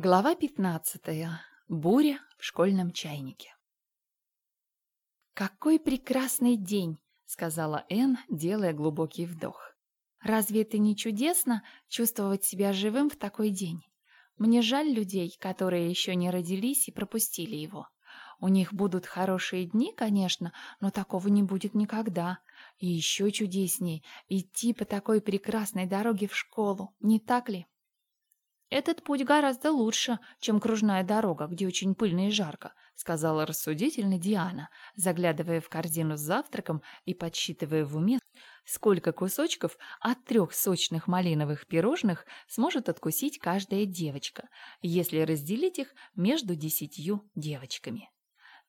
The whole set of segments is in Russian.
Глава пятнадцатая. Буря в школьном чайнике. «Какой прекрасный день!» — сказала Энн, делая глубокий вдох. «Разве это не чудесно чувствовать себя живым в такой день? Мне жаль людей, которые еще не родились и пропустили его. У них будут хорошие дни, конечно, но такого не будет никогда. И еще чудесней идти по такой прекрасной дороге в школу, не так ли?» «Этот путь гораздо лучше, чем кружная дорога, где очень пыльно и жарко», сказала рассудительно Диана, заглядывая в корзину с завтраком и подсчитывая в уме, сколько кусочков от трех сочных малиновых пирожных сможет откусить каждая девочка, если разделить их между десятью девочками.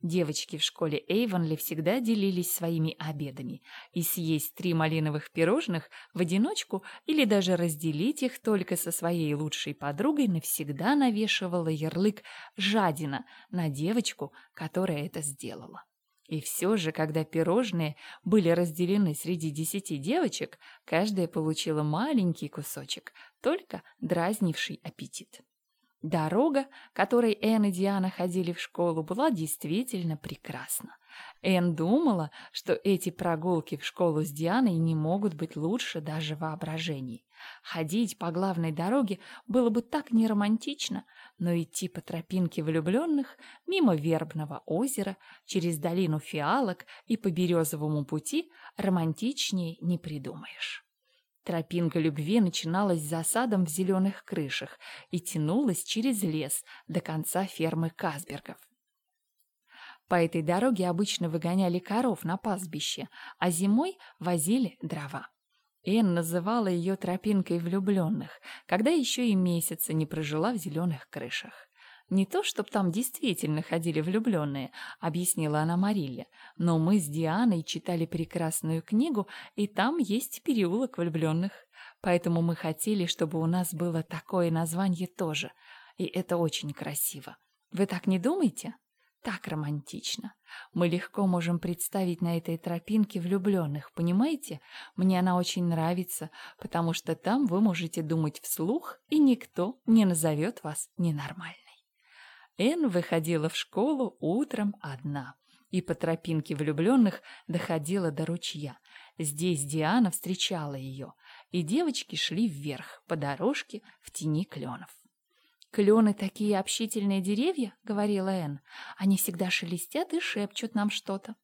Девочки в школе Эйвонли всегда делились своими обедами, и съесть три малиновых пирожных в одиночку или даже разделить их только со своей лучшей подругой навсегда навешивала ярлык «жадина» на девочку, которая это сделала. И все же, когда пирожные были разделены среди десяти девочек, каждая получила маленький кусочек, только дразнивший аппетит. Дорога, которой Энн и Диана ходили в школу, была действительно прекрасна. Энн думала, что эти прогулки в школу с Дианой не могут быть лучше даже воображений. Ходить по главной дороге было бы так неромантично, но идти по тропинке влюбленных мимо Вербного озера, через долину фиалок и по березовому пути романтичнее не придумаешь. Тропинка любви начиналась за садом в зеленых крышах и тянулась через лес до конца фермы Казбергов. По этой дороге обычно выгоняли коров на пастбище, а зимой возили дрова. Энн называла ее тропинкой влюбленных, когда еще и месяца не прожила в зеленых крышах. Не то, чтоб там действительно ходили влюбленные, объяснила она Марилле, но мы с Дианой читали прекрасную книгу, и там есть переулок влюбленных. Поэтому мы хотели, чтобы у нас было такое название тоже. И это очень красиво. Вы так не думаете? Так романтично. Мы легко можем представить на этой тропинке влюбленных, понимаете? Мне она очень нравится, потому что там вы можете думать вслух, и никто не назовет вас ненормальной. Энн выходила в школу утром одна и по тропинке влюбленных доходила до ручья. Здесь Диана встречала ее, и девочки шли вверх по дорожке в тени кленов. «Клены такие общительные деревья», — говорила Энн. «Они всегда шелестят и шепчут нам что-то».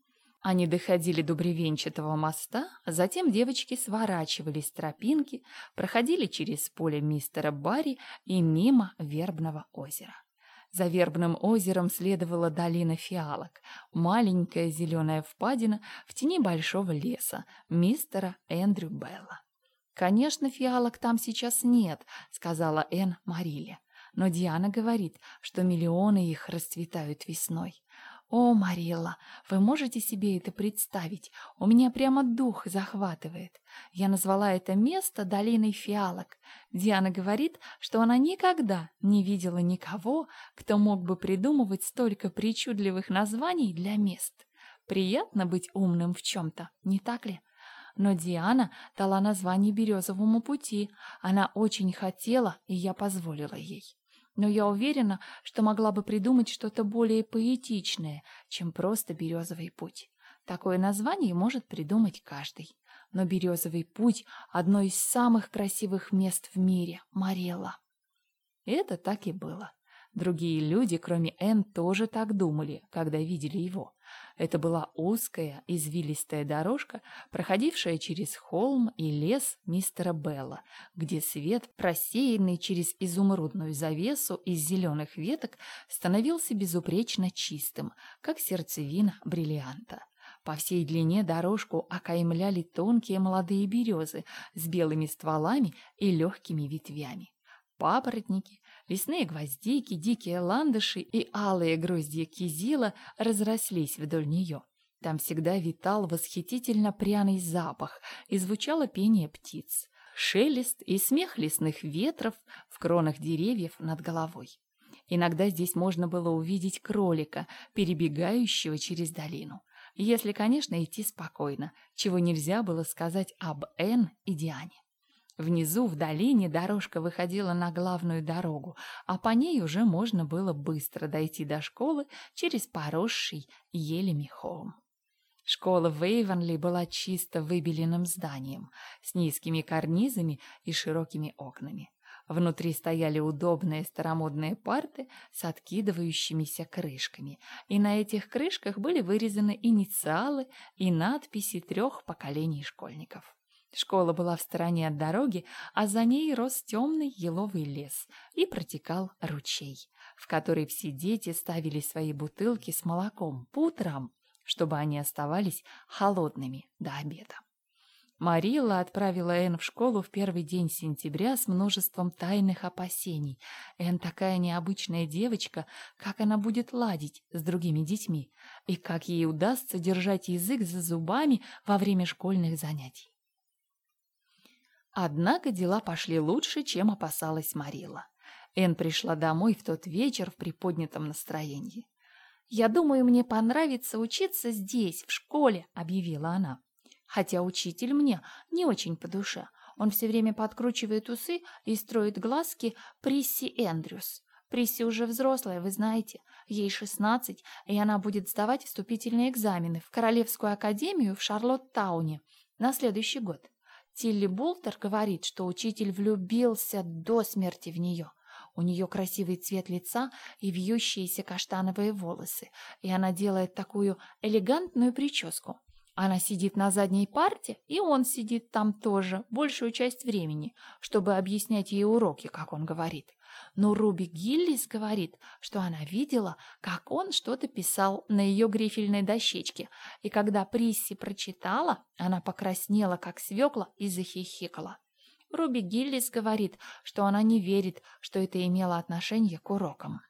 Они доходили до бревенчатого моста, затем девочки сворачивали с тропинки, проходили через поле мистера Барри и мимо вербного озера. За вербным озером следовала долина фиалок, маленькая зеленая впадина в тени большого леса мистера Эндрю Белла. «Конечно, фиалок там сейчас нет», — сказала Энн Мариле. «Но Диана говорит, что миллионы их расцветают весной. О, Марилла, вы можете себе это представить? У меня прямо дух захватывает. Я назвала это место долиной фиалок. Диана говорит, что она никогда не видела никого, кто мог бы придумывать столько причудливых названий для мест. Приятно быть умным в чем-то, не так ли? Но Диана дала название Березовому пути. Она очень хотела, и я позволила ей но я уверена, что могла бы придумать что-то более поэтичное, чем просто «Березовый путь». Такое название может придумать каждый. Но «Березовый путь» — одно из самых красивых мест в мире, Марелла. Это так и было. Другие люди, кроме Энн, тоже так думали, когда видели его. Это была узкая, извилистая дорожка, проходившая через холм и лес мистера Белла, где свет, просеянный через изумрудную завесу из зеленых веток, становился безупречно чистым, как сердцевина бриллианта. По всей длине дорожку окаймляли тонкие молодые березы с белыми стволами и легкими ветвями. Папоротники, лесные гвоздики, дикие ландыши и алые гроздья кизила разрослись вдоль нее. Там всегда витал восхитительно пряный запах и звучало пение птиц, шелест и смех лесных ветров в кронах деревьев над головой. Иногда здесь можно было увидеть кролика, перебегающего через долину. Если, конечно, идти спокойно, чего нельзя было сказать об Энн и Диане. Внизу, в долине, дорожка выходила на главную дорогу, а по ней уже можно было быстро дойти до школы через поросший елями холм. Школа в Эйвенли была чисто выбеленным зданием, с низкими карнизами и широкими окнами. Внутри стояли удобные старомодные парты с откидывающимися крышками, и на этих крышках были вырезаны инициалы и надписи трех поколений школьников. Школа была в стороне от дороги, а за ней рос темный еловый лес и протекал ручей, в который все дети ставили свои бутылки с молоком по утрам, чтобы они оставались холодными до обеда. Марилла отправила Энн в школу в первый день сентября с множеством тайных опасений. Энн такая необычная девочка, как она будет ладить с другими детьми, и как ей удастся держать язык за зубами во время школьных занятий. Однако дела пошли лучше, чем опасалась Марила. Эн пришла домой в тот вечер в приподнятом настроении. «Я думаю, мне понравится учиться здесь, в школе», — объявила она. «Хотя учитель мне не очень по душе. Он все время подкручивает усы и строит глазки Присси Эндрюс. Присси уже взрослая, вы знаете. Ей шестнадцать, и она будет сдавать вступительные экзамены в Королевскую академию в Шарлоттауне на следующий год. Тилли Болтер говорит, что учитель влюбился до смерти в нее. У нее красивый цвет лица и вьющиеся каштановые волосы, и она делает такую элегантную прическу. Она сидит на задней парте, и он сидит там тоже, большую часть времени, чтобы объяснять ей уроки, как он говорит. Но Руби Гиллис говорит, что она видела, как он что-то писал на ее грифельной дощечке, и когда Присси прочитала, она покраснела, как свекла, и захихикала. Руби Гиллис говорит, что она не верит, что это имело отношение к урокам.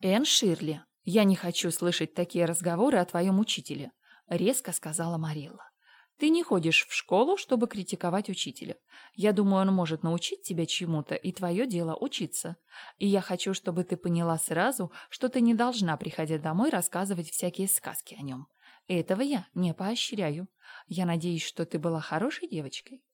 «Энн Ширли, я не хочу слышать такие разговоры о твоем учителе», — резко сказала Марилла. Ты не ходишь в школу, чтобы критиковать учителя. Я думаю, он может научить тебя чему-то, и твое дело учиться. И я хочу, чтобы ты поняла сразу, что ты не должна, приходя домой, рассказывать всякие сказки о нем. Этого я не поощряю. Я надеюсь, что ты была хорошей девочкой.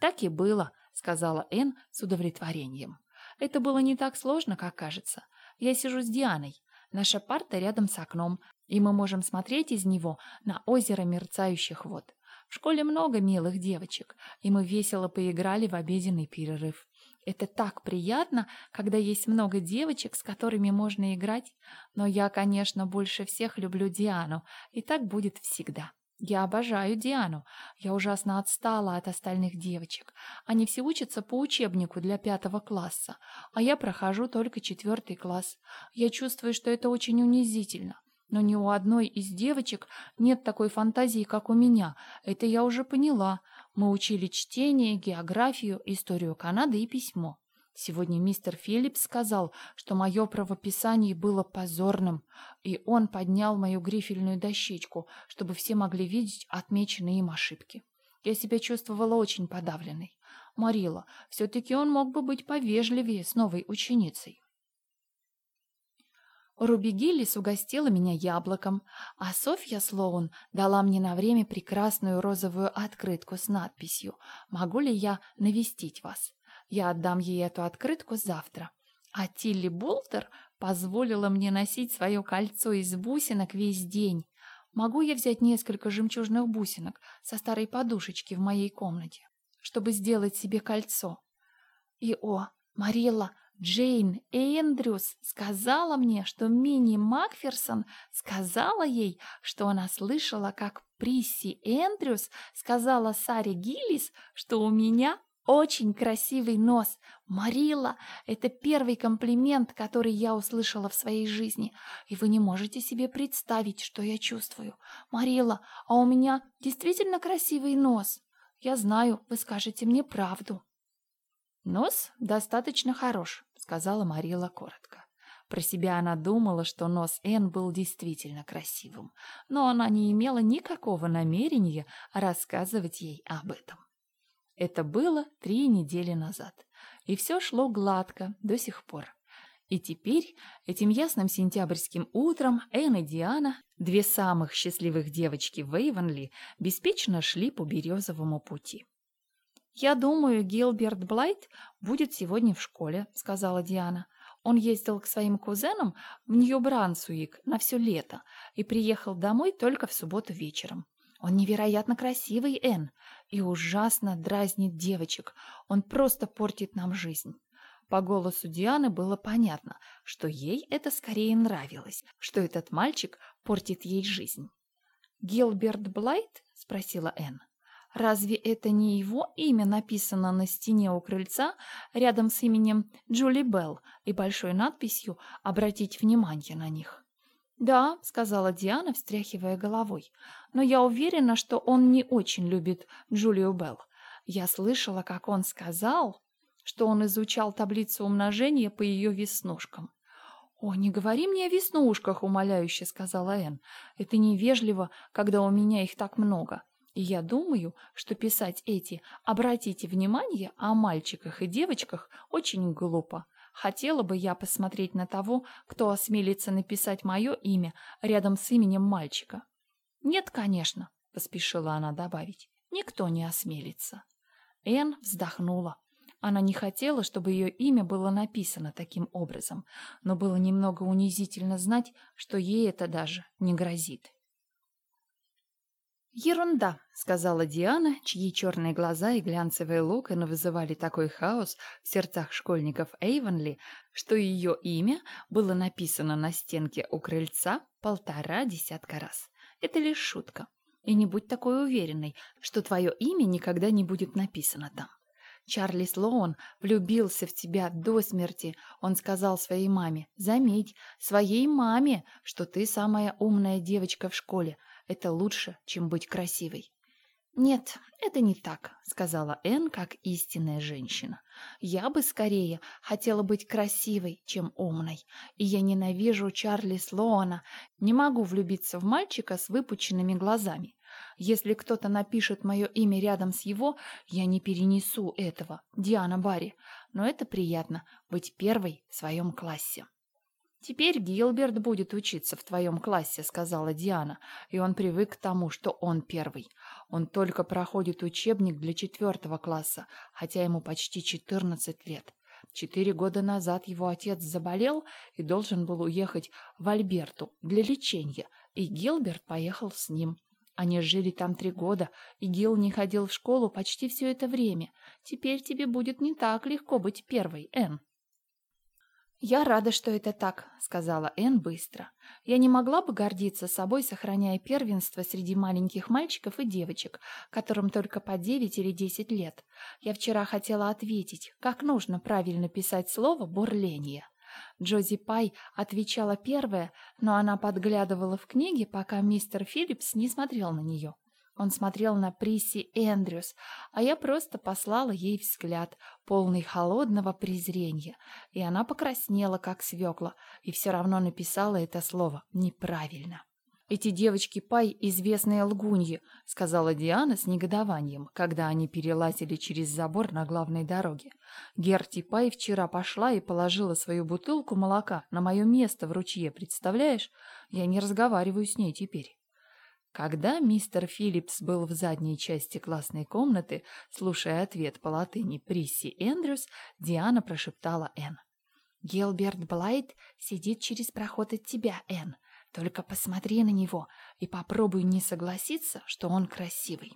Так и было, сказала Энн с удовлетворением. Это было не так сложно, как кажется. Я сижу с Дианой. Наша парта рядом с окном, и мы можем смотреть из него на озеро мерцающих вод. В школе много милых девочек, и мы весело поиграли в обеденный перерыв. Это так приятно, когда есть много девочек, с которыми можно играть. Но я, конечно, больше всех люблю Диану, и так будет всегда. Я обожаю Диану. Я ужасно отстала от остальных девочек. Они все учатся по учебнику для пятого класса, а я прохожу только четвертый класс. Я чувствую, что это очень унизительно. Но ни у одной из девочек нет такой фантазии, как у меня. Это я уже поняла. Мы учили чтение, географию, историю Канады и письмо. Сегодня мистер Филлипс сказал, что мое правописание было позорным, и он поднял мою грифельную дощечку, чтобы все могли видеть отмеченные им ошибки. Я себя чувствовала очень подавленной. Марила, все-таки он мог бы быть повежливее с новой ученицей. Руби Гиллис угостила меня яблоком, а Софья Слоун дала мне на время прекрасную розовую открытку с надписью «Могу ли я навестить вас?». Я отдам ей эту открытку завтра. А Тилли Болтер позволила мне носить свое кольцо из бусинок весь день. Могу я взять несколько жемчужных бусинок со старой подушечки в моей комнате, чтобы сделать себе кольцо? И, о, Марилла, Джейн Эндрюс сказала мне, что Мини Макферсон сказала ей, что она слышала, как Присси Эндрюс сказала Саре Гиллис, что у меня очень красивый нос. Марила, это первый комплимент, который я услышала в своей жизни. И вы не можете себе представить, что я чувствую. Марила, а у меня действительно красивый нос. Я знаю, вы скажете мне правду. Нос достаточно хорош, сказала Марила коротко. Про себя она думала, что нос Энн был действительно красивым, но она не имела никакого намерения рассказывать ей об этом. Это было три недели назад, и все шло гладко до сих пор. И теперь, этим ясным сентябрьским утром, Энн и Диана, две самых счастливых девочки в Эйвенли, беспечно шли по березовому пути. «Я думаю, Гилберт Блайт будет сегодня в школе», — сказала Диана. Он ездил к своим кузенам в Нью-Брансуик на все лето и приехал домой только в субботу вечером. Он невероятно красивый, Энн, и ужасно дразнит девочек. Он просто портит нам жизнь. По голосу Дианы было понятно, что ей это скорее нравилось, что этот мальчик портит ей жизнь. «Гилберт Блайт?» — спросила Энн. «Разве это не его имя написано на стене у крыльца рядом с именем Джули Белл и большой надписью «Обратить внимание на них»?» «Да», — сказала Диана, встряхивая головой, «но я уверена, что он не очень любит Джулию Белл. Я слышала, как он сказал...» что он изучал таблицу умножения по ее веснушкам. «О, не говори мне о веснушках», — умоляюще сказала Энн. «Это невежливо, когда у меня их так много. И я думаю, что писать эти «обратите внимание» о мальчиках и девочках очень глупо. Хотела бы я посмотреть на того, кто осмелится написать мое имя рядом с именем мальчика». «Нет, конечно», — поспешила она добавить. «Никто не осмелится». Энн вздохнула. Она не хотела, чтобы ее имя было написано таким образом, но было немного унизительно знать, что ей это даже не грозит. «Ерунда», — сказала Диана, чьи черные глаза и глянцевые локоны вызывали такой хаос в сердцах школьников Эйвенли, что ее имя было написано на стенке у крыльца полтора десятка раз. Это лишь шутка. И не будь такой уверенной, что твое имя никогда не будет написано там. Чарли Слоун влюбился в тебя до смерти. Он сказал своей маме, заметь, своей маме, что ты самая умная девочка в школе. Это лучше, чем быть красивой. «Нет, это не так», — сказала Энн как истинная женщина. «Я бы скорее хотела быть красивой, чем умной. И я ненавижу Чарли Слоана. Не могу влюбиться в мальчика с выпученными глазами. Если кто-то напишет мое имя рядом с его, я не перенесу этого, Диана Барри. Но это приятно — быть первой в своем классе. «Теперь Гилберт будет учиться в твоем классе», — сказала Диана, и он привык к тому, что он первый. Он только проходит учебник для четвертого класса, хотя ему почти четырнадцать лет. Четыре года назад его отец заболел и должен был уехать в Альберту для лечения, и Гилберт поехал с ним. Они жили там три года, и Гил не ходил в школу почти все это время. Теперь тебе будет не так легко быть первой, Энн. «Я рада, что это так», — сказала Энн быстро. «Я не могла бы гордиться собой, сохраняя первенство среди маленьких мальчиков и девочек, которым только по девять или десять лет. Я вчера хотела ответить, как нужно правильно писать слово «бурление». Джози Пай отвечала первая, но она подглядывала в книге, пока мистер Филлипс не смотрел на нее. Он смотрел на Присси Эндрюс, а я просто послала ей взгляд, полный холодного презрения, и она покраснела, как свекла, и все равно написала это слово неправильно. «Эти девочки Пай — известные лгуньи», — сказала Диана с негодованием, когда они перелазили через забор на главной дороге. «Герти Пай вчера пошла и положила свою бутылку молока на мое место в ручье, представляешь? Я не разговариваю с ней теперь». Когда мистер Филлипс был в задней части классной комнаты, слушая ответ по латыни Присси Эндрюс, Диана прошептала Энн. «Гилберт Блайт сидит через проход от тебя, Энн. Только посмотри на него и попробуй не согласиться, что он красивый.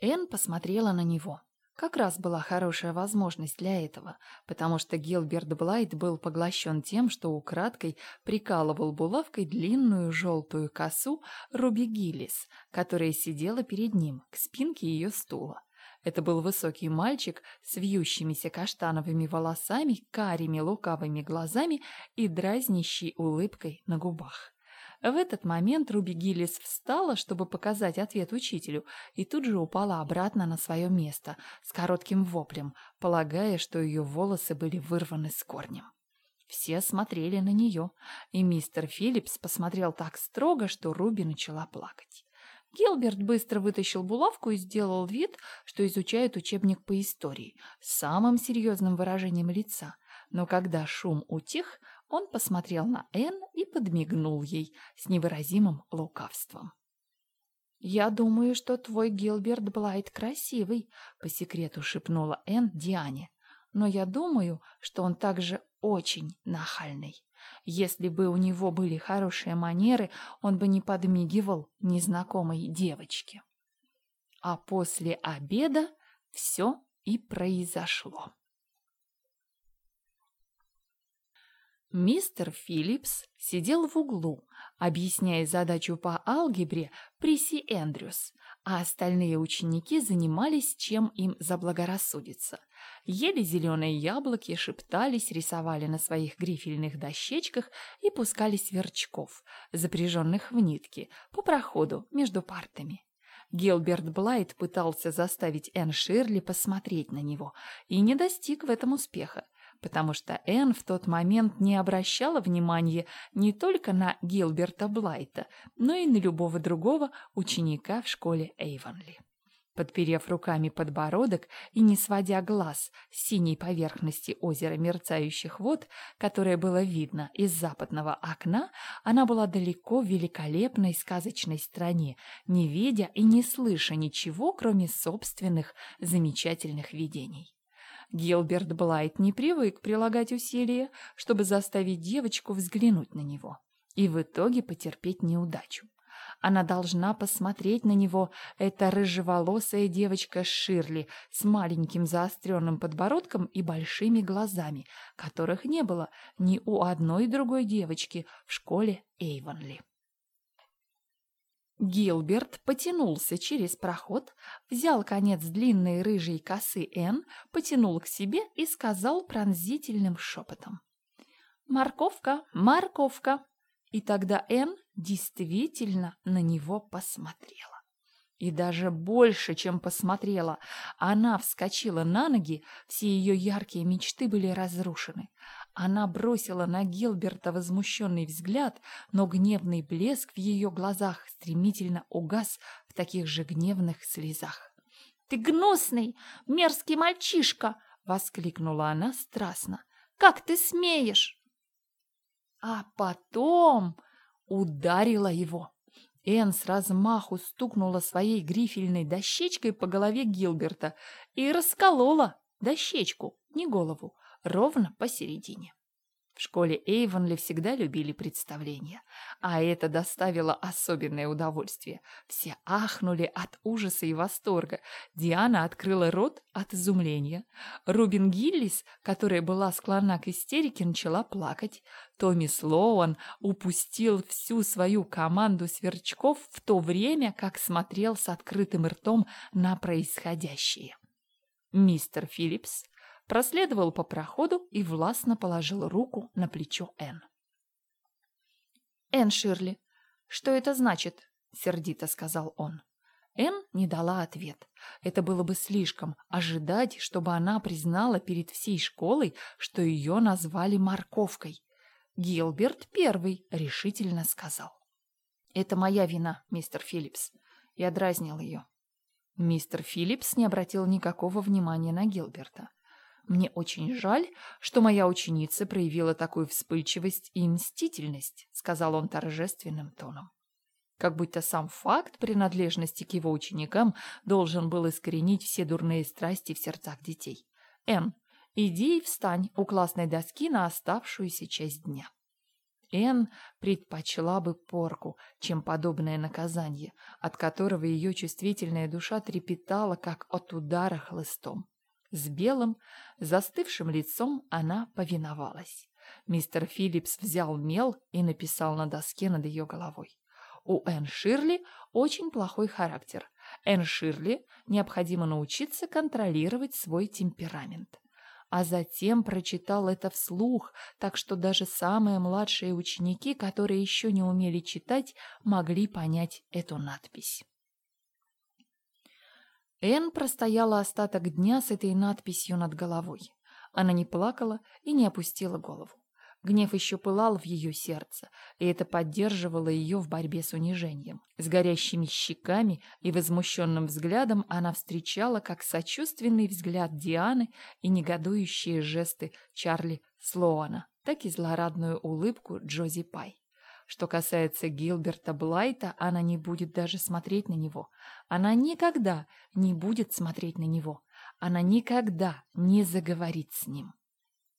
Энн посмотрела на него. Как раз была хорошая возможность для этого, потому что Гилберт Блайт был поглощен тем, что украдкой прикалывал булавкой длинную желтую косу Руби Гиллис, которая сидела перед ним, к спинке ее стула. Это был высокий мальчик с вьющимися каштановыми волосами, карими лукавыми глазами и дразнящей улыбкой на губах. В этот момент Руби Гиллис встала, чтобы показать ответ учителю, и тут же упала обратно на свое место с коротким воплем, полагая, что ее волосы были вырваны с корнем. Все смотрели на нее, и мистер Филлипс посмотрел так строго, что Руби начала плакать. Гилберт быстро вытащил булавку и сделал вид, что изучает учебник по истории с самым серьезным выражением лица. Но когда шум утих, он посмотрел на Энн и подмигнул ей с невыразимым лукавством. «Я думаю, что твой Гилберт Блайт красивый», — по секрету шепнула Энн Диане. «Но я думаю, что он также очень нахальный. Если бы у него были хорошие манеры, он бы не подмигивал незнакомой девочке». А после обеда все и произошло. Мистер Филлипс сидел в углу, объясняя задачу по алгебре Приси Эндрюс, а остальные ученики занимались, чем им заблагорассудится. Ели зеленые яблоки, шептались, рисовали на своих грифельных дощечках и пускали сверчков, запряженных в нитки, по проходу между партами. Гилберт Блайт пытался заставить Энн Ширли посмотреть на него и не достиг в этом успеха потому что Энн в тот момент не обращала внимания не только на Гилберта Блайта, но и на любого другого ученика в школе Эйвонли. Подперев руками подбородок и не сводя глаз с синей поверхности озера мерцающих вод, которое было видно из западного окна, она была далеко в великолепной сказочной стране, не видя и не слыша ничего, кроме собственных замечательных видений. Гилберт Блайт не привык прилагать усилия, чтобы заставить девочку взглянуть на него и в итоге потерпеть неудачу. Она должна посмотреть на него, эта рыжеволосая девочка Ширли с маленьким заостренным подбородком и большими глазами, которых не было ни у одной другой девочки в школе Эйвонли. Гилберт потянулся через проход, взял конец длинной рыжей косы Н, потянул к себе и сказал пронзительным шепотом. «Морковка, морковка!» И тогда Н действительно на него посмотрела. И даже больше, чем посмотрела, она вскочила на ноги, все ее яркие мечты были разрушены. Она бросила на Гилберта возмущенный взгляд, но гневный блеск в ее глазах стремительно угас в таких же гневных слезах. «Ты гнусный, мерзкий мальчишка!» — воскликнула она страстно. «Как ты смеешь?» А потом ударила его. Энн с размаху стукнула своей грифельной дощечкой по голове Гилберта и расколола дощечку, не голову, ровно посередине. В школе Эйвонли всегда любили представления, а это доставило особенное удовольствие. Все ахнули от ужаса и восторга. Диана открыла рот от изумления. Рубин Гиллис, которая была склонна к истерике, начала плакать. Томми Слоуан упустил всю свою команду сверчков в то время, как смотрел с открытым ртом на происходящее. Мистер Филлипс проследовал по проходу и властно положил руку на плечо Энн. «Энн Ширли, что это значит?» — сердито сказал он. Энн не дала ответ. Это было бы слишком ожидать, чтобы она признала перед всей школой, что ее назвали морковкой. Гилберт первый решительно сказал. «Это моя вина, мистер Филлипс». Я дразнил ее. Мистер Филлипс не обратил никакого внимания на Гилберта. Мне очень жаль, что моя ученица проявила такую вспыльчивость и мстительность, сказал он торжественным тоном. Как будто сам факт принадлежности к его ученикам должен был искоренить все дурные страсти в сердцах детей. Н, иди и встань у классной доски на оставшуюся часть дня. Н предпочла бы порку, чем подобное наказание, от которого ее чувствительная душа трепетала, как от удара хлыстом. С белым, застывшим лицом она повиновалась. Мистер Филлипс взял мел и написал на доске над ее головой. У Энн Ширли очень плохой характер. Энн Ширли необходимо научиться контролировать свой темперамент. А затем прочитал это вслух, так что даже самые младшие ученики, которые еще не умели читать, могли понять эту надпись. Энн простояла остаток дня с этой надписью над головой. Она не плакала и не опустила голову. Гнев еще пылал в ее сердце, и это поддерживало ее в борьбе с унижением. С горящими щеками и возмущенным взглядом она встречала как сочувственный взгляд Дианы и негодующие жесты Чарли Слоана, так и злорадную улыбку Джози Пай. Что касается Гилберта Блайта, она не будет даже смотреть на него. Она никогда не будет смотреть на него. Она никогда не заговорит с ним.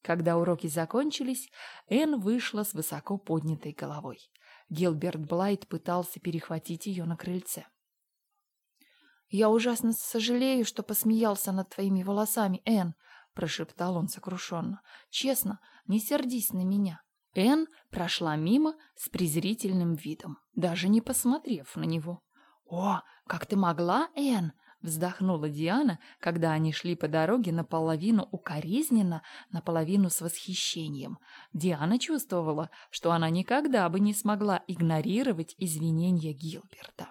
Когда уроки закончились, Энн вышла с высоко поднятой головой. Гилберт Блайт пытался перехватить ее на крыльце. «Я ужасно сожалею, что посмеялся над твоими волосами, Энн», — прошептал он сокрушенно. «Честно, не сердись на меня». Энн прошла мимо с презрительным видом, даже не посмотрев на него. «О, как ты могла, Энн?» — вздохнула Диана, когда они шли по дороге наполовину укоризненно, наполовину с восхищением. Диана чувствовала, что она никогда бы не смогла игнорировать извинения Гилберта.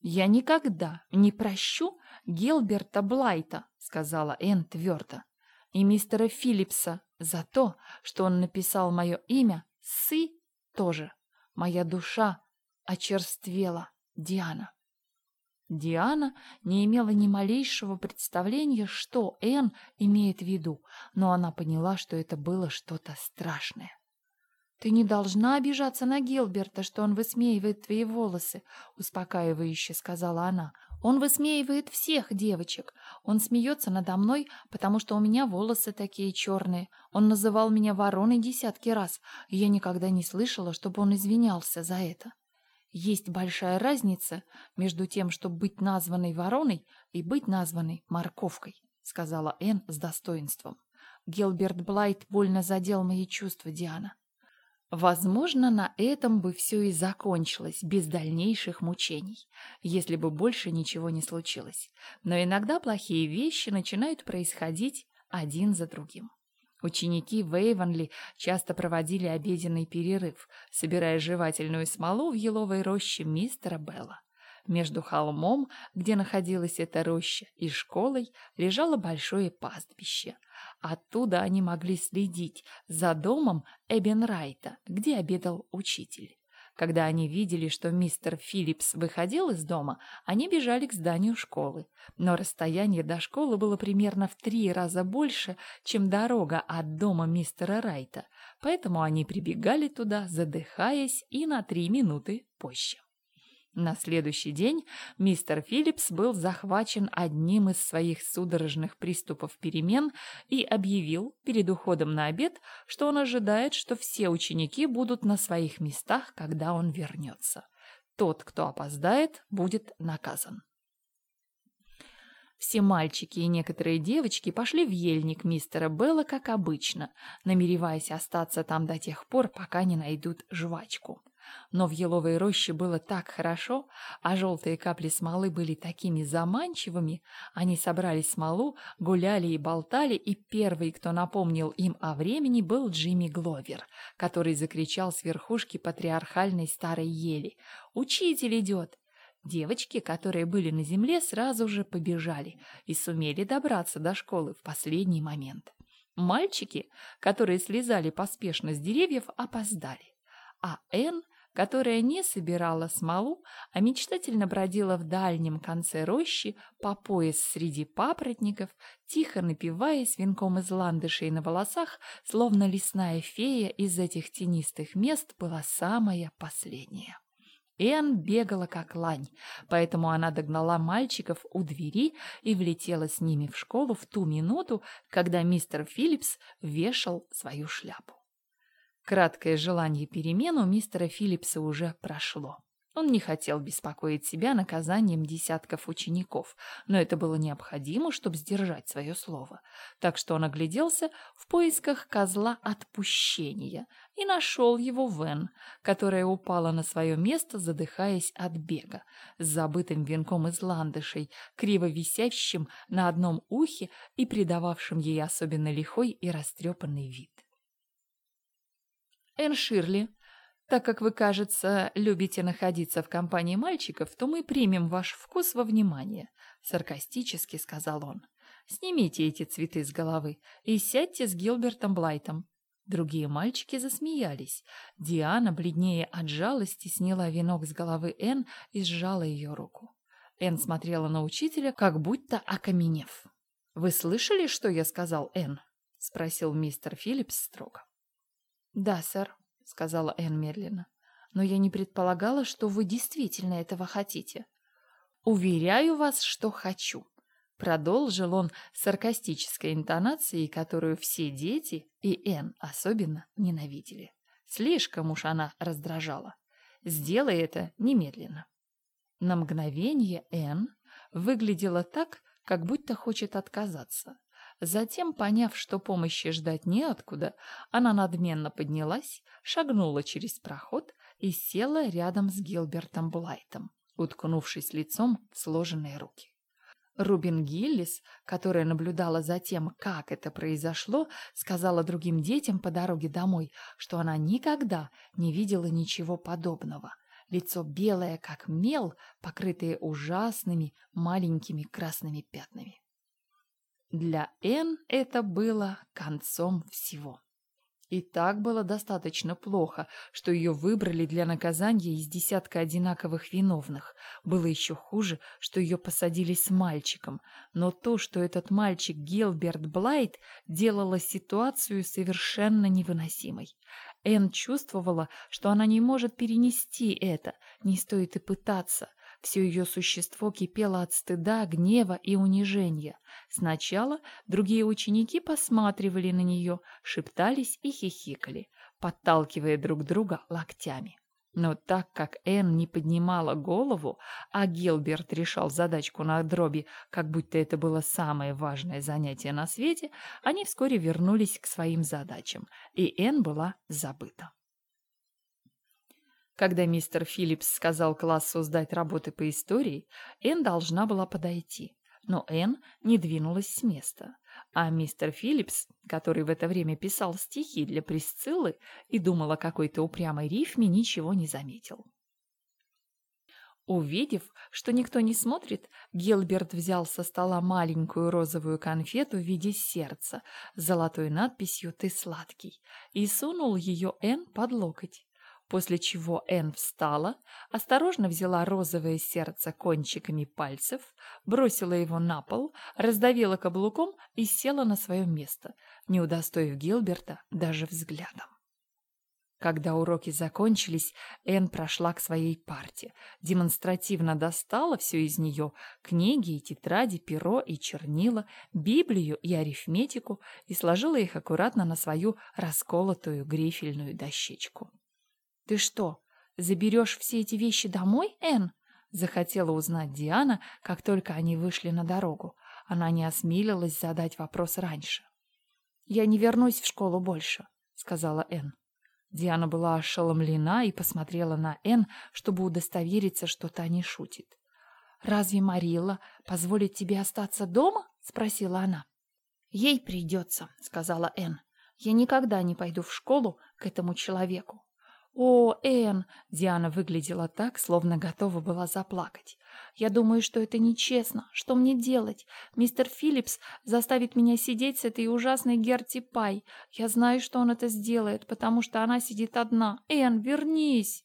«Я никогда не прощу Гилберта Блайта», — сказала Энн твердо, «и мистера Филлипса за то, что он написал мое имя, Сы тоже. Моя душа очерствела, Диана». Диана не имела ни малейшего представления, что Энн имеет в виду, но она поняла, что это было что-то страшное. «Ты не должна обижаться на Гилберта, что он высмеивает твои волосы», — успокаивающе сказала она. «Он высмеивает всех девочек. Он смеется надо мной, потому что у меня волосы такие черные. Он называл меня вороной десятки раз, я никогда не слышала, чтобы он извинялся за это. Есть большая разница между тем, чтобы быть названной вороной и быть названной морковкой», — сказала Энн с достоинством. «Гилберт Блайт больно задел мои чувства, Диана». Возможно, на этом бы все и закончилось, без дальнейших мучений, если бы больше ничего не случилось. Но иногда плохие вещи начинают происходить один за другим. Ученики Вейвенли часто проводили обеденный перерыв, собирая жевательную смолу в еловой роще мистера Белла. Между холмом, где находилась эта роща, и школой лежало большое пастбище. Оттуда они могли следить за домом Эбенрайта, где обедал учитель. Когда они видели, что мистер Филлипс выходил из дома, они бежали к зданию школы. Но расстояние до школы было примерно в три раза больше, чем дорога от дома мистера Райта, поэтому они прибегали туда, задыхаясь, и на три минуты позже. На следующий день мистер Филлипс был захвачен одним из своих судорожных приступов перемен и объявил перед уходом на обед, что он ожидает, что все ученики будут на своих местах, когда он вернется. Тот, кто опоздает, будет наказан. Все мальчики и некоторые девочки пошли в ельник мистера Белла, как обычно, намереваясь остаться там до тех пор, пока не найдут жвачку. Но в еловой роще было так хорошо, а желтые капли смолы были такими заманчивыми. Они собрали смолу, гуляли и болтали, и первый, кто напомнил им о времени, был Джимми Гловер, который закричал с верхушки патриархальной старой ели. «Учитель идет!» Девочки, которые были на земле, сразу же побежали и сумели добраться до школы в последний момент. Мальчики, которые слезали поспешно с деревьев, опоздали. А Энн которая не собирала смолу, а мечтательно бродила в дальнем конце рощи по пояс среди папоротников, тихо напиваясь венком из ландышей на волосах, словно лесная фея из этих тенистых мест была самая последняя. Энн бегала как лань, поэтому она догнала мальчиков у двери и влетела с ними в школу в ту минуту, когда мистер Филлипс вешал свою шляпу. Краткое желание перемен у мистера Филлипса уже прошло. Он не хотел беспокоить себя наказанием десятков учеников, но это было необходимо, чтобы сдержать свое слово. Так что он огляделся в поисках козла отпущения и нашел его Вен, которая упала на свое место, задыхаясь от бега, с забытым венком из ландышей, криво висящим на одном ухе и придававшим ей особенно лихой и растрепанный вид. Энн Ширли, так как вы, кажется, любите находиться в компании мальчиков, то мы примем ваш вкус во внимание», — саркастически сказал он. «Снимите эти цветы с головы и сядьте с Гилбертом Блайтом». Другие мальчики засмеялись. Диана, бледнее от жалости, сняла венок с головы Энн и сжала ее руку. Энн смотрела на учителя, как будто окаменев. «Вы слышали, что я сказал, Энн?» — спросил мистер Филлипс строго. «Да, сэр», — сказала Энн медленно. но я не предполагала, что вы действительно этого хотите. Уверяю вас, что хочу. Продолжил он саркастической интонацией, которую все дети, и Энн особенно, ненавидели. Слишком уж она раздражала. Сделай это немедленно. На мгновение Энн выглядела так, как будто хочет отказаться. Затем, поняв, что помощи ждать неоткуда, она надменно поднялась, шагнула через проход и села рядом с Гилбертом Блайтом, уткнувшись лицом в сложенные руки. Рубин Гиллис, которая наблюдала за тем, как это произошло, сказала другим детям по дороге домой, что она никогда не видела ничего подобного. Лицо белое, как мел, покрытое ужасными маленькими красными пятнами. Для Энн это было концом всего. И так было достаточно плохо, что ее выбрали для наказания из десятка одинаковых виновных. Было еще хуже, что ее посадили с мальчиком. Но то, что этот мальчик Гилберт Блайт, делало ситуацию совершенно невыносимой. Энн чувствовала, что она не может перенести это, не стоит и пытаться. Все ее существо кипело от стыда, гнева и унижения. Сначала другие ученики посматривали на нее, шептались и хихикали, подталкивая друг друга локтями. Но так как Энн не поднимала голову, а Гилберт решал задачку на дроби, как будто это было самое важное занятие на свете, они вскоре вернулись к своим задачам, и Энн была забыта. Когда мистер Филлипс сказал классу сдать работы по истории, Энн должна была подойти. Но Энн не двинулась с места. А мистер Филлипс, который в это время писал стихи для Присциллы и думал о какой-то упрямой рифме, ничего не заметил. Увидев, что никто не смотрит, Гилберт взял со стола маленькую розовую конфету в виде сердца с золотой надписью «Ты сладкий» и сунул ее Энн под локоть после чего Энн встала, осторожно взяла розовое сердце кончиками пальцев, бросила его на пол, раздавила каблуком и села на свое место, не удостоив Гилберта даже взглядом. Когда уроки закончились, Энн прошла к своей парте, демонстративно достала все из нее – книги и тетради, перо и чернила, Библию и арифметику и сложила их аккуратно на свою расколотую грифельную дощечку. «Ты что, заберешь все эти вещи домой, Энн?» Захотела узнать Диана, как только они вышли на дорогу. Она не осмелилась задать вопрос раньше. «Я не вернусь в школу больше», — сказала Энн. Диана была ошеломлена и посмотрела на Энн, чтобы удостовериться, что та не шутит. «Разве Марилла позволит тебе остаться дома?» — спросила она. «Ей придется», — сказала Энн. «Я никогда не пойду в школу к этому человеку. «О, Энн!» — Диана выглядела так, словно готова была заплакать. «Я думаю, что это нечестно. Что мне делать? Мистер Филлипс заставит меня сидеть с этой ужасной Герти Пай. Я знаю, что он это сделает, потому что она сидит одна. Энн, вернись!»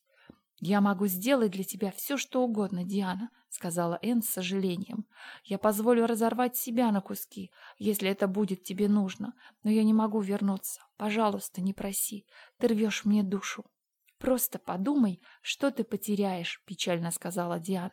«Я могу сделать для тебя все, что угодно, Диана», — сказала Энн с сожалением. «Я позволю разорвать себя на куски, если это будет тебе нужно, но я не могу вернуться. Пожалуйста, не проси. Ты рвешь мне душу». «Просто подумай, что ты потеряешь», — печально сказала Диана.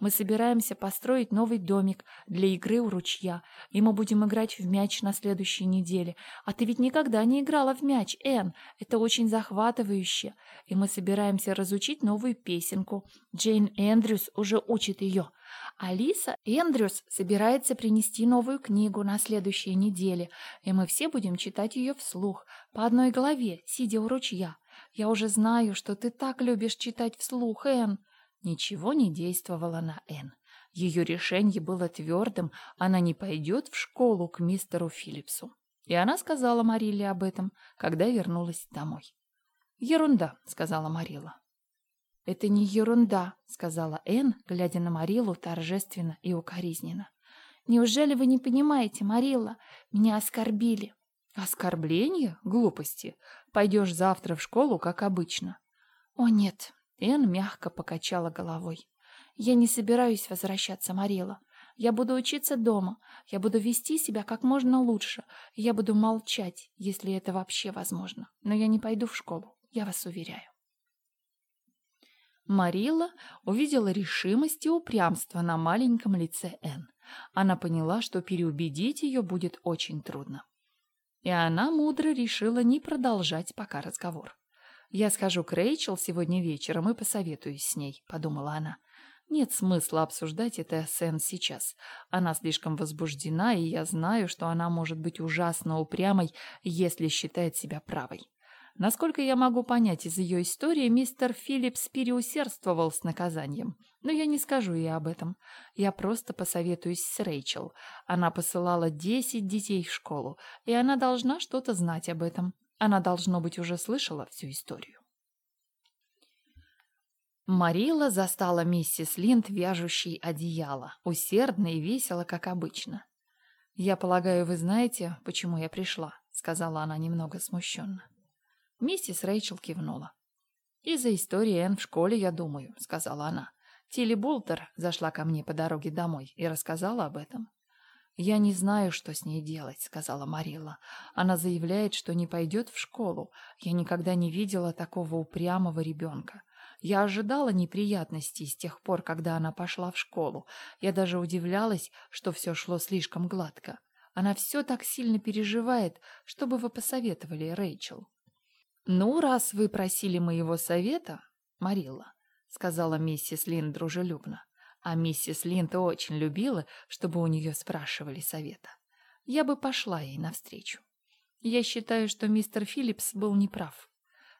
«Мы собираемся построить новый домик для игры у ручья, и мы будем играть в мяч на следующей неделе. А ты ведь никогда не играла в мяч, Энн. Это очень захватывающе. И мы собираемся разучить новую песенку. Джейн Эндрюс уже учит ее. Алиса Эндрюс собирается принести новую книгу на следующей неделе, и мы все будем читать ее вслух, по одной главе, сидя у ручья. Я уже знаю, что ты так любишь читать вслух, Энн. Ничего не действовало на Энн. Ее решение было твердым, она не пойдет в школу к мистеру Филлипсу. И она сказала Марилле об этом, когда вернулась домой. «Ерунда», — сказала Марила. «Это не ерунда», — сказала Энн, глядя на Марилу торжественно и укоризненно. «Неужели вы не понимаете, Марилла? Меня оскорбили. Оскорбление? Глупости. Пойдешь завтра в школу, как обычно. О, нет. Эн мягко покачала головой. Я не собираюсь возвращаться, Марила. Я буду учиться дома. Я буду вести себя как можно лучше. Я буду молчать, если это вообще возможно. Но я не пойду в школу, я вас уверяю. Марила увидела решимость и упрямство на маленьком лице Энн. Она поняла, что переубедить ее будет очень трудно. И она мудро решила не продолжать пока разговор. «Я схожу к Рэйчел сегодня вечером и посоветуюсь с ней», — подумала она. «Нет смысла обсуждать это с Энн сейчас. Она слишком возбуждена, и я знаю, что она может быть ужасно упрямой, если считает себя правой. Насколько я могу понять из ее истории, мистер Филлипс переусердствовал с наказанием. Но я не скажу ей об этом. Я просто посоветуюсь с Рэйчел. Она посылала десять детей в школу, и она должна что-то знать об этом. Она, должно быть, уже слышала всю историю. Марила застала миссис Линд вяжущей одеяло, усердно и весело, как обычно. «Я полагаю, вы знаете, почему я пришла», — сказала она немного смущенно. Миссис Рэйчел кивнула. «Из-за истории Энн в школе, я думаю», — сказала она. Тилли Болтер зашла ко мне по дороге домой и рассказала об этом. «Я не знаю, что с ней делать», — сказала Марилла. «Она заявляет, что не пойдет в школу. Я никогда не видела такого упрямого ребенка. Я ожидала неприятностей с тех пор, когда она пошла в школу. Я даже удивлялась, что все шло слишком гладко. Она все так сильно переживает, чтобы вы посоветовали, Рэйчел». «Ну, раз вы просили моего совета, Марилла», — сказала миссис Линд дружелюбно, а миссис Линд очень любила, чтобы у нее спрашивали совета, я бы пошла ей навстречу. Я считаю, что мистер Филлипс был неправ.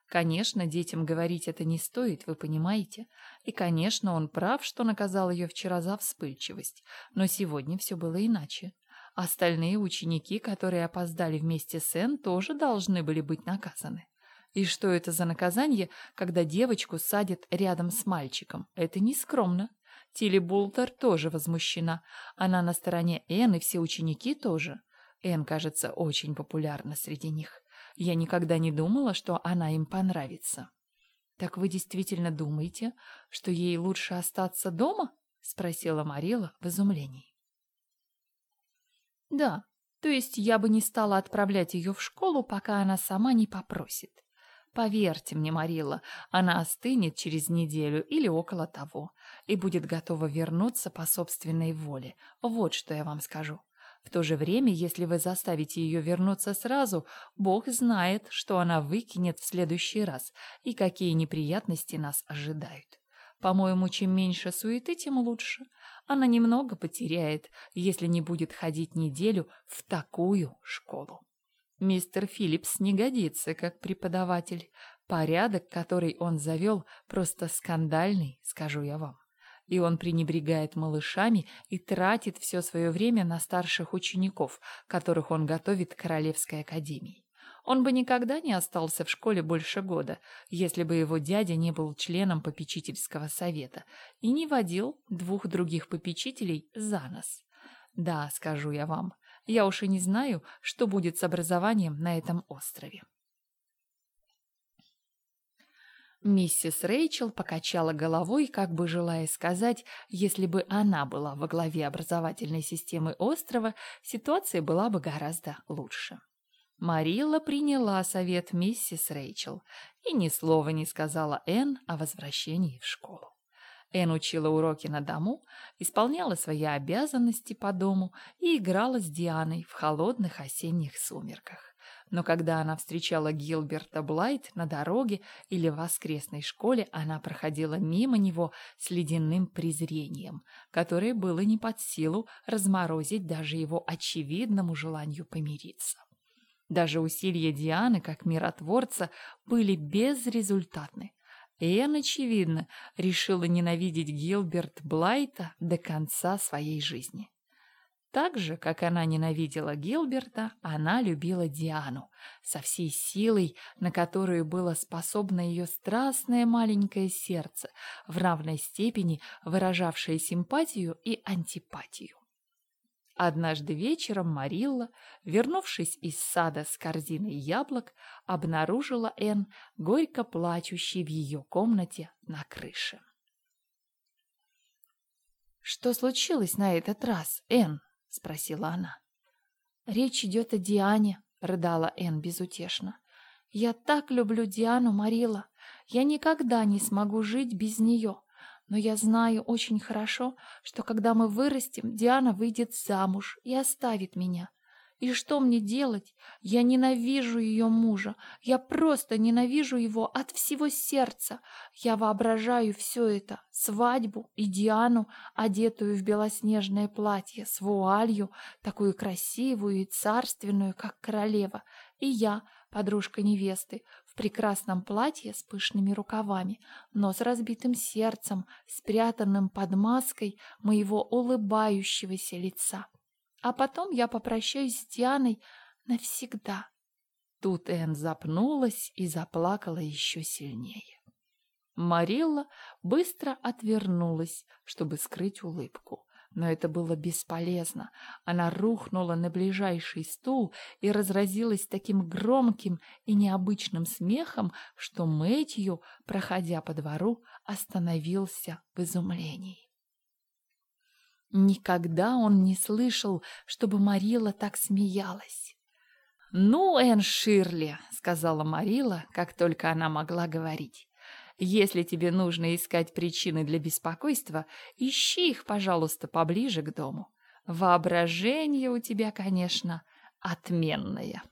Конечно, детям говорить это не стоит, вы понимаете. И, конечно, он прав, что наказал ее вчера за вспыльчивость. Но сегодня все было иначе. Остальные ученики, которые опоздали вместе с Энн, тоже должны были быть наказаны. И что это за наказание, когда девочку садят рядом с мальчиком? Это нескромно. Тилли Бултер тоже возмущена. Она на стороне Энн, и все ученики тоже. Энн, кажется, очень популярна среди них. Я никогда не думала, что она им понравится. «Так вы действительно думаете, что ей лучше остаться дома?» — спросила Марила в изумлении. «Да, то есть я бы не стала отправлять ее в школу, пока она сама не попросит. Поверьте мне, Марилла, она остынет через неделю или около того и будет готова вернуться по собственной воле. Вот что я вам скажу. В то же время, если вы заставите ее вернуться сразу, Бог знает, что она выкинет в следующий раз и какие неприятности нас ожидают. По-моему, чем меньше суеты, тем лучше. Она немного потеряет, если не будет ходить неделю в такую школу. Мистер Филлипс не годится как преподаватель. Порядок, который он завел, просто скандальный, скажу я вам. И он пренебрегает малышами и тратит все свое время на старших учеников, которых он готовит к Королевской академии. Он бы никогда не остался в школе больше года, если бы его дядя не был членом попечительского совета и не водил двух других попечителей за нос. Да, скажу я вам, я уж и не знаю, что будет с образованием на этом острове. Миссис Рэйчел покачала головой, как бы желая сказать, если бы она была во главе образовательной системы острова, ситуация была бы гораздо лучше. Марилла приняла совет миссис Рэйчел и ни слова не сказала Энн о возвращении в школу. Эн учила уроки на дому, исполняла свои обязанности по дому и играла с Дианой в холодных осенних сумерках. Но когда она встречала Гилберта Блайт на дороге или в воскресной школе, она проходила мимо него с ледяным презрением, которое было не под силу разморозить даже его очевидному желанию помириться. Даже усилия Дианы как миротворца были безрезультатны. Энн, очевидно, решила ненавидеть Гилберт Блайта до конца своей жизни. Так же, как она ненавидела Гилберта, она любила Диану со всей силой, на которую было способно ее страстное маленькое сердце, в равной степени выражавшее симпатию и антипатию. Однажды вечером Марилла, вернувшись из сада с корзиной яблок, обнаружила Энн, горько плачущей в ее комнате на крыше. «Что случилось на этот раз, Энн?» — спросила она. «Речь идет о Диане», — рыдала Энн безутешно. Я так люблю Диану, Марила. Я никогда не смогу жить без нее. Но я знаю очень хорошо, что когда мы вырастем, Диана выйдет замуж и оставит меня. И что мне делать? Я ненавижу ее мужа. Я просто ненавижу его от всего сердца. Я воображаю все это. Свадьбу и Диану, одетую в белоснежное платье, с вуалью, такую красивую и царственную, как королева. И я, подружка невесты, прекрасном платье с пышными рукавами, но с разбитым сердцем, спрятанным под маской моего улыбающегося лица. А потом я попрощаюсь с Дианой навсегда. Тут Энн запнулась и заплакала еще сильнее. Марилла быстро отвернулась, чтобы скрыть улыбку. Но это было бесполезно. Она рухнула на ближайший стул и разразилась таким громким и необычным смехом, что Мэтью, проходя по двору, остановился в изумлении. Никогда он не слышал, чтобы Марила так смеялась. «Ну, Энн Ширли», — сказала Марила, как только она могла говорить, «если тебе нужно искать причины для беспокойства, ищи их, пожалуйста, поближе к дому. Воображение у тебя, конечно, отменное».